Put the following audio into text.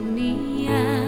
你呀。